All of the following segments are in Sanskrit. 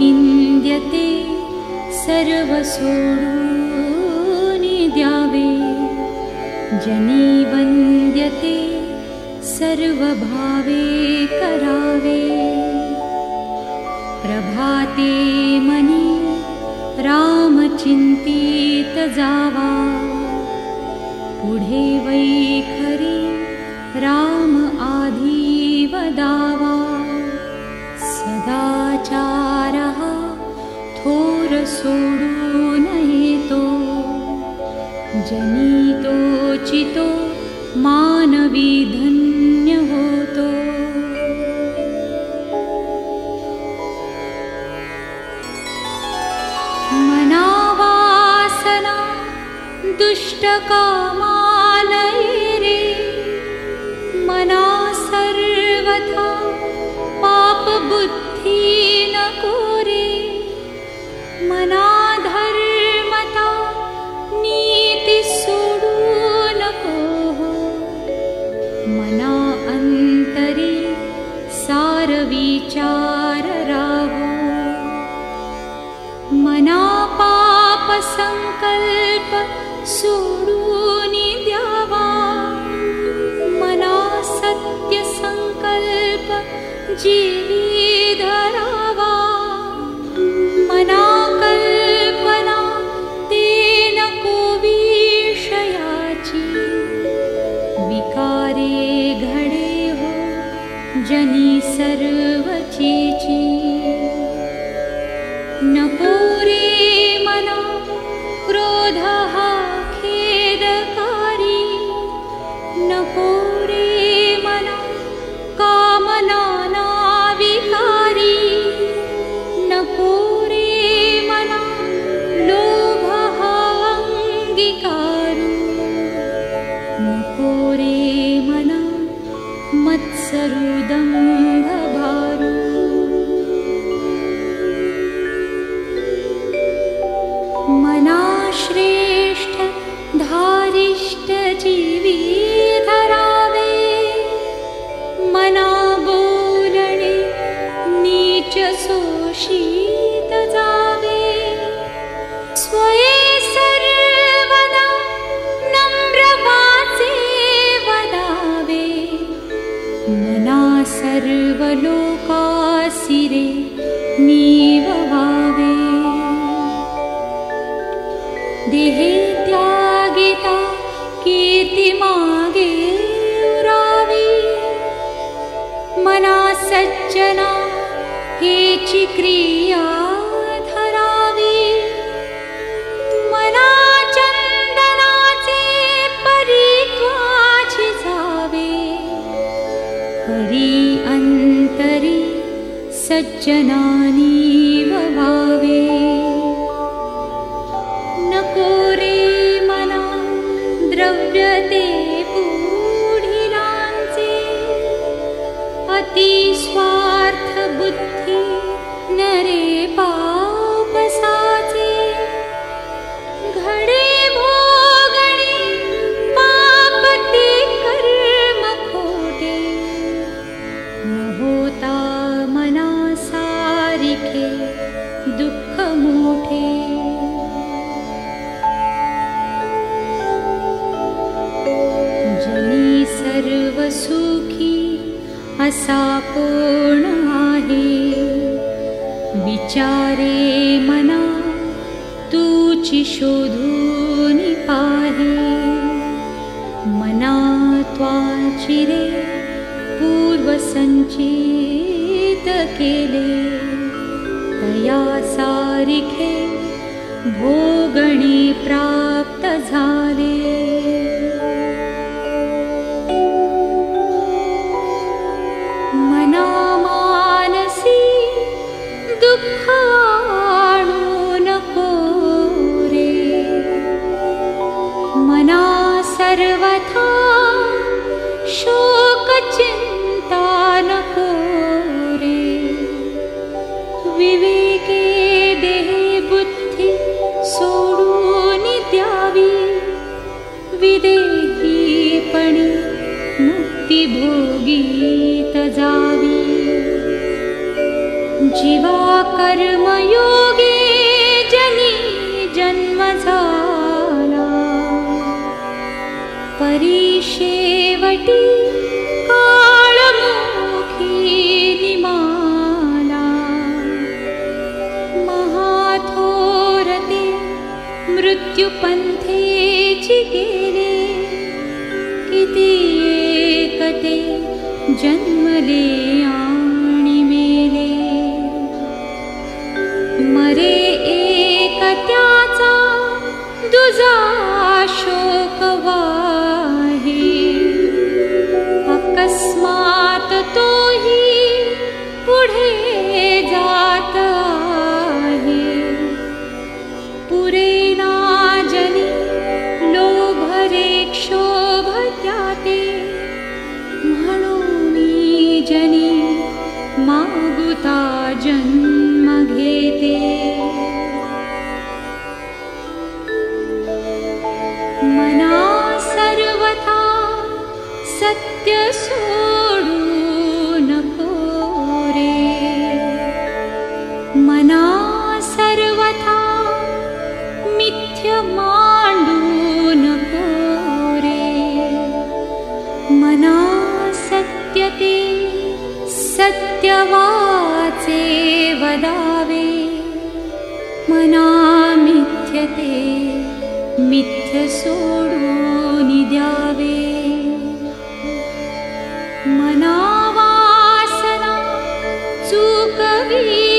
निन्द्यते द्यावे। जनी वन्द्यते सर्वभावे करावे। प्रभाते मनी रामचिन्तित जावा। पुढे वैखरी राम आधी वदावा सदाचारः थोर सोडून येतो जनितोचितो मानवी धन्य होतो। मनावासना दुष्टकामालये रे मना सर्वथा पापबुद्धि न कोरे जीवी मना सज्जना क्रिया धरावी। मना जावे। हरी अन्तरी सज्जनानी असा आहे विचारे मना तूची शोधून मन मना त्वाचिरे पी केले तया सारिखे भोगणि प्राप्त झाले शिवाकर्मयोगे जनि जन्मझारा परिषेवटी कालमुखिनिमाना महाथोरते मृत्युपन्थे चिगिरे एकते जन्मदेया va be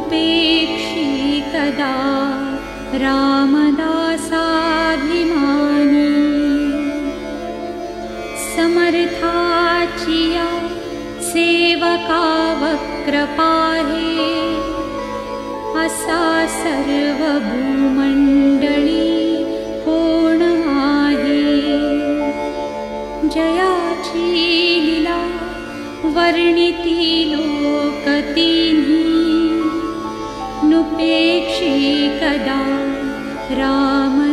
उपेक्षी कदा रामदासाभिमानी समर्थाचिया सेवकावक्रपाहे असा सर्वभूमण्डली कोणे जयाची लीला वर्णिति लोकति ी कदा राम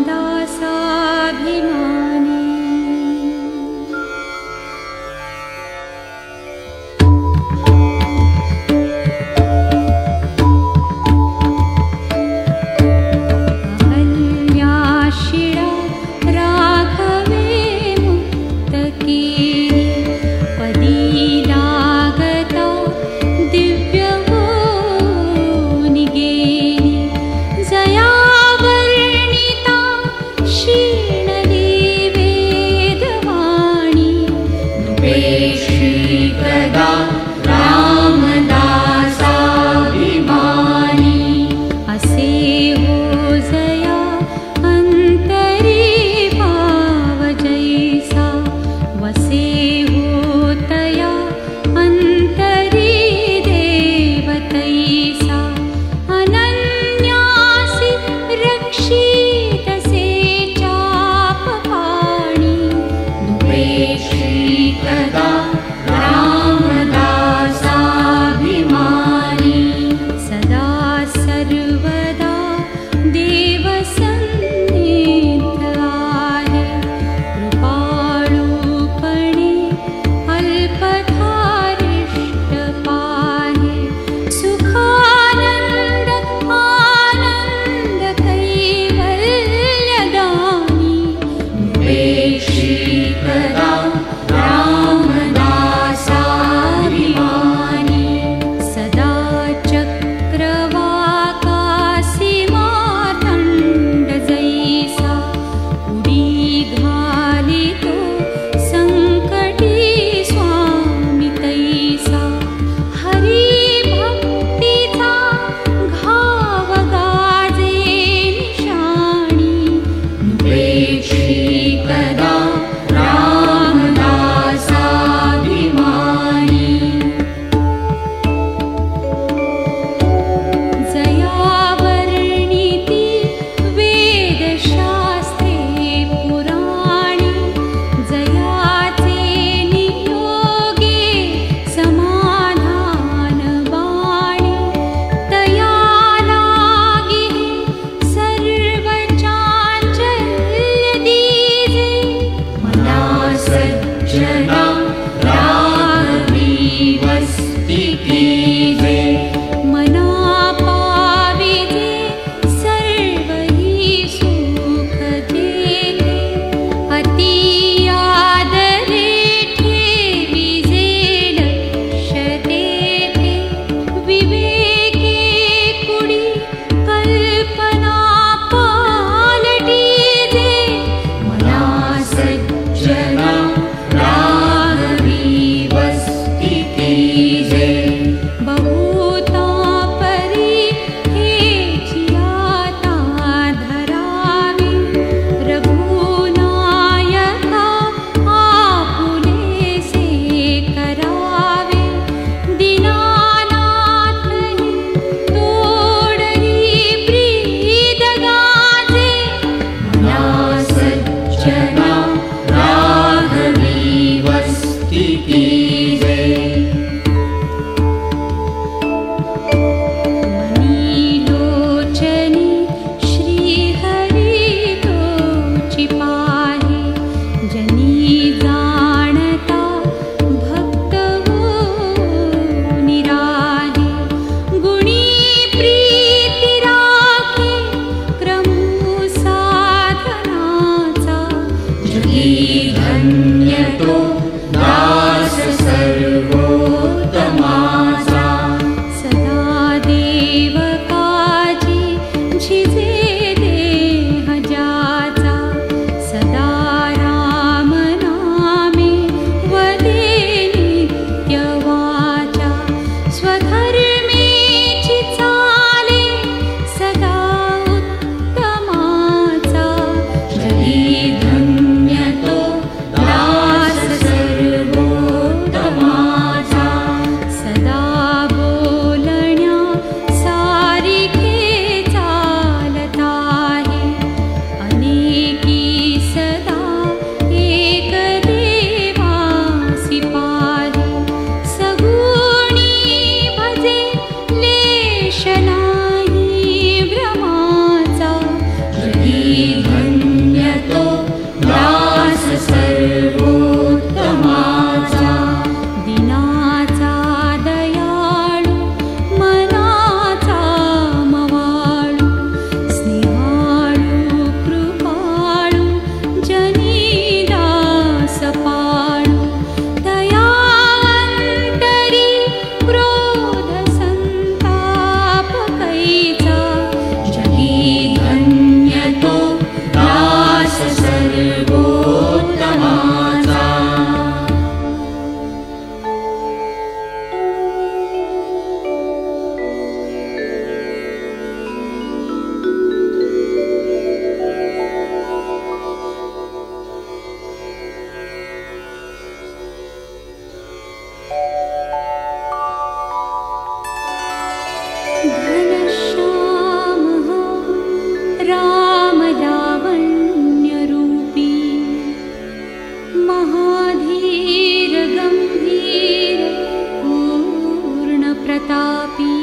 पि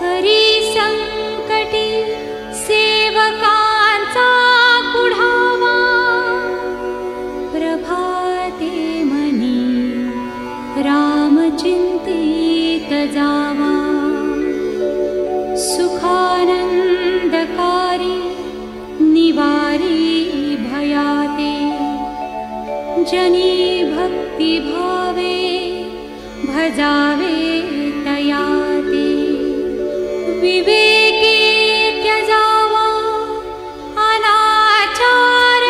हरिसङ्कटे सेवकार्चा पुढावा प्रभाते मनी रामचिन्तितजावा सुखानन्दकारी निवारी भयाते जनी भक्तिभावे भजावे ्यजा वा अनाचार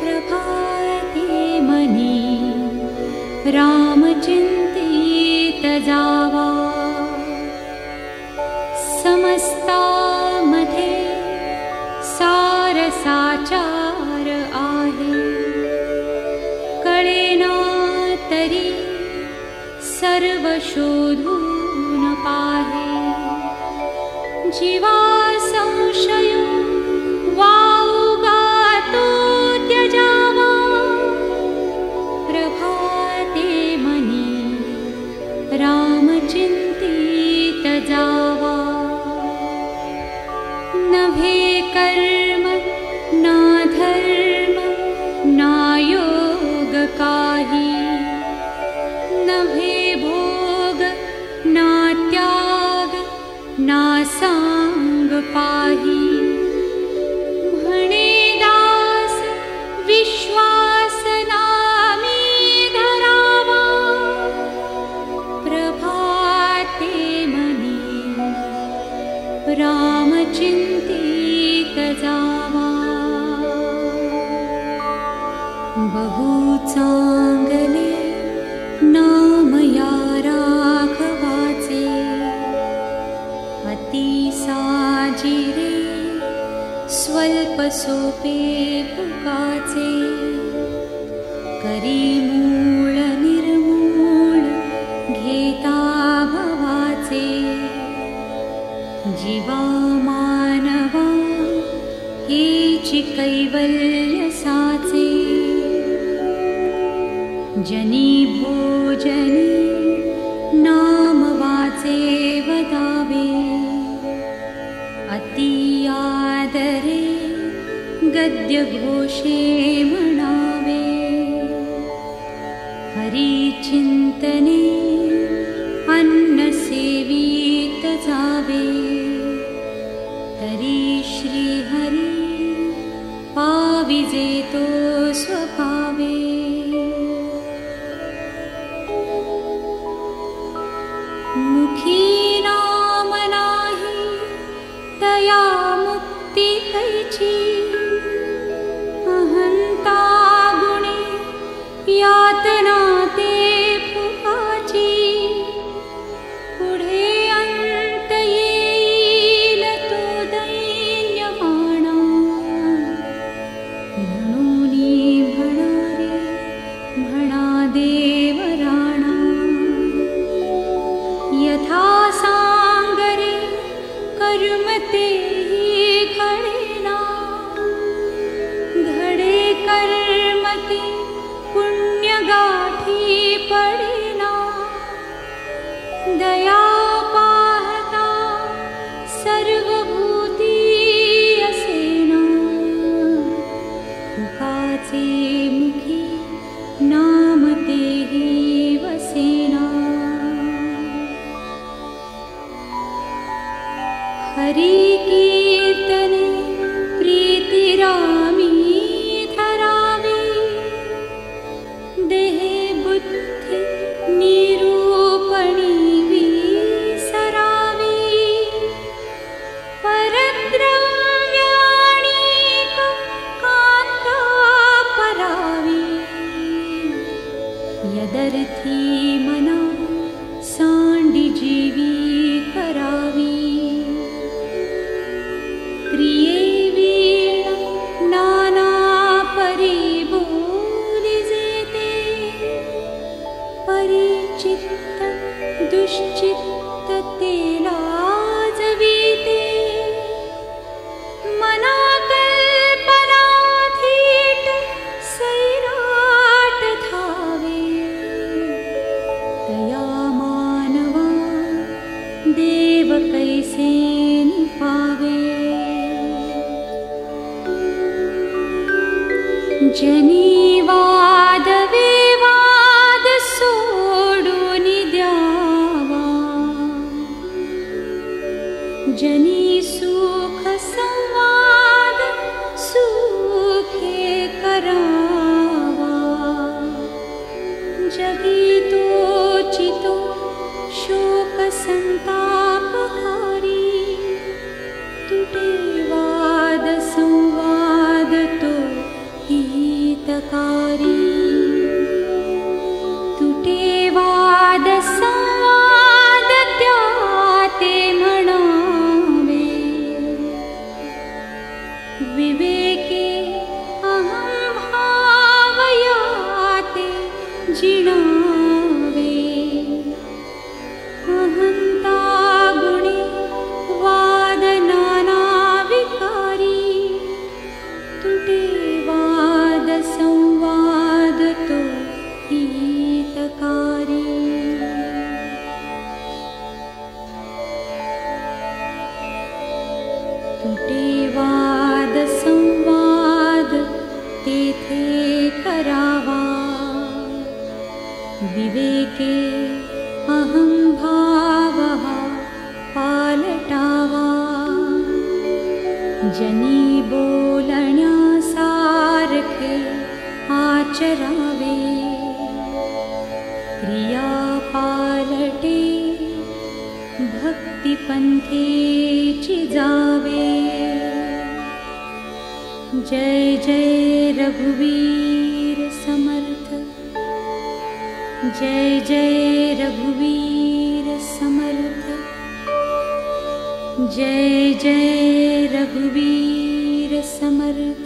प्रभामनी रामचिन्तितजा वा समस्ता मध्ये सारसाचार आ कले ना तर्हि जीवा संशय गले नामयारा भवाचे अतिसाजिरे स्वल्पसोपेवा भवाचे। जिवा मानवाल जनी नाम वाचे वदावे अतियादरे गद्यघोषे मणावे हरिचिन्तने अन्नसेवीत जावे। तर्हि श्रीहरि पाविजेतो दुश्चित्ततेन आचरवे। प्रिया पालटे भक्तिपन्थे जय रघुवीर समर्थ। जय जय रघुवीर समर्थ।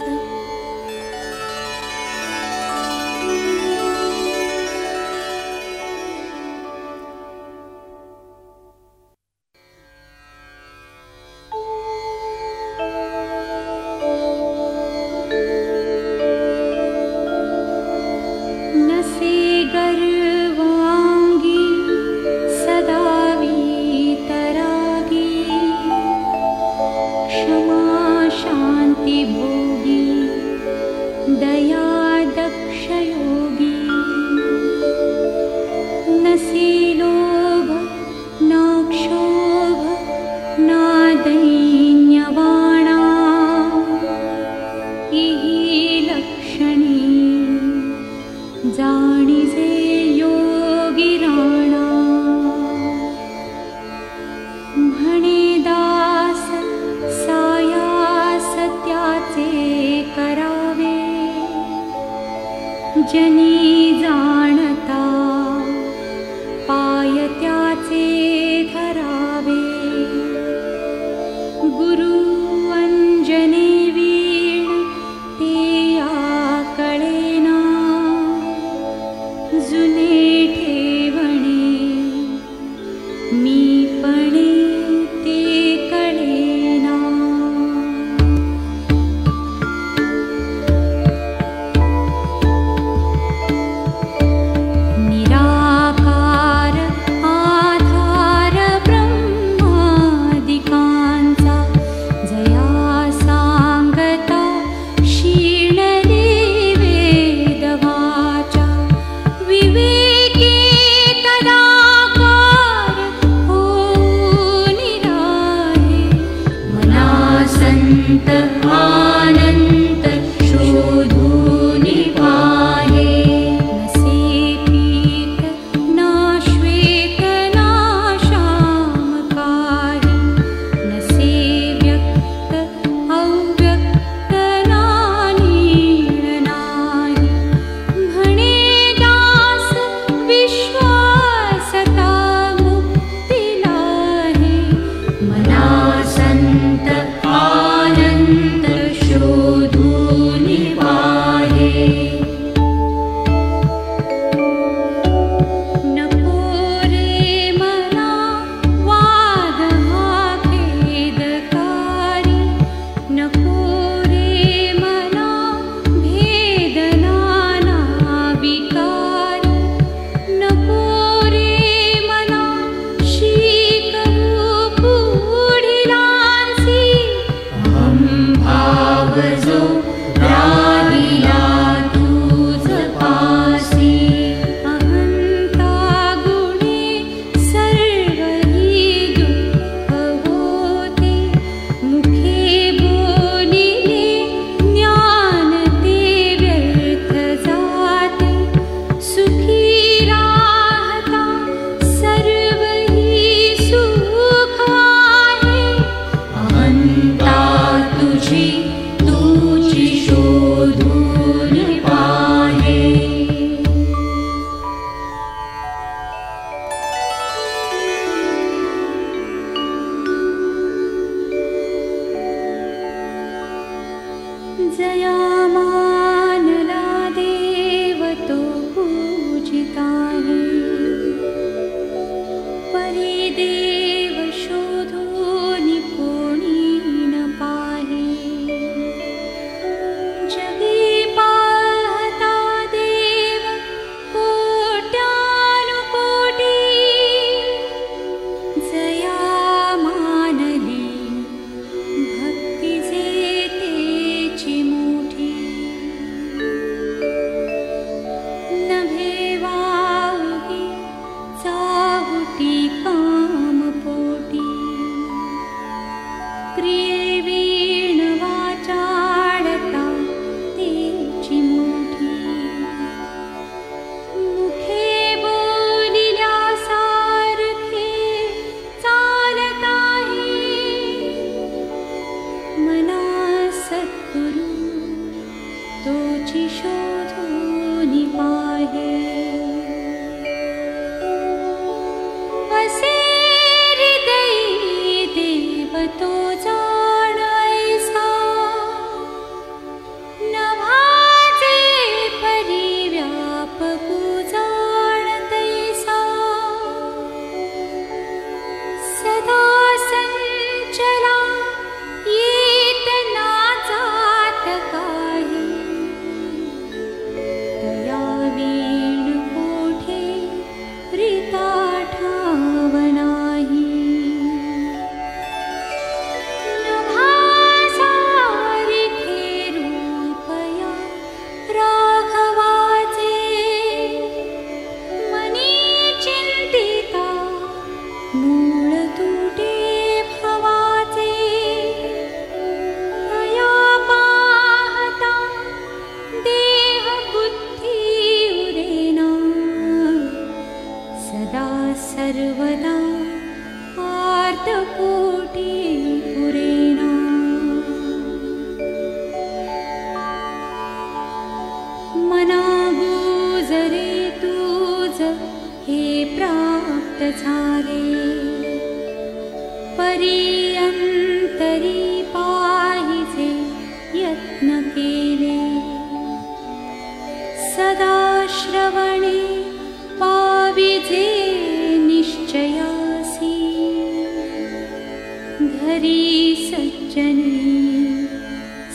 सज्जनी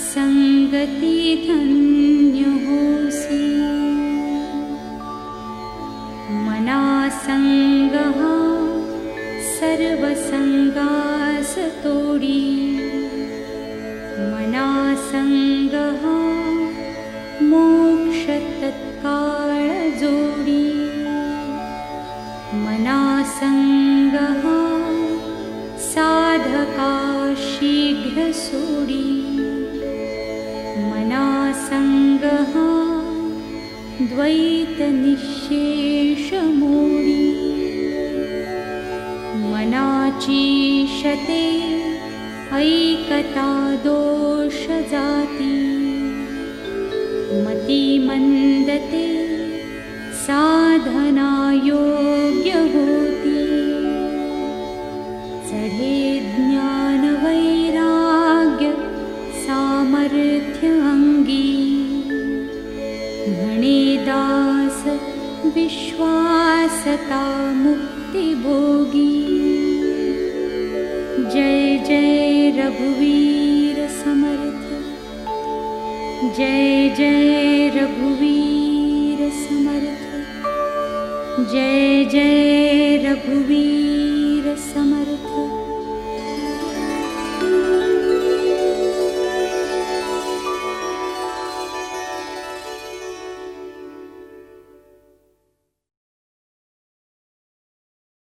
सङ्गति धन्य होसि मना सङ्गः सर्वसङ्गास तोडी मना सङ्गः द्वैतनिःशेषमोडी मनाचीशते ऐकता दोषजाति मतिमन्दते साधनायोग्य होति विश्वासता मुक्तिभोगी जय जय रघुवीर समर्थ। जय जय रघुवीर समर्थ। जय जय रघुवीर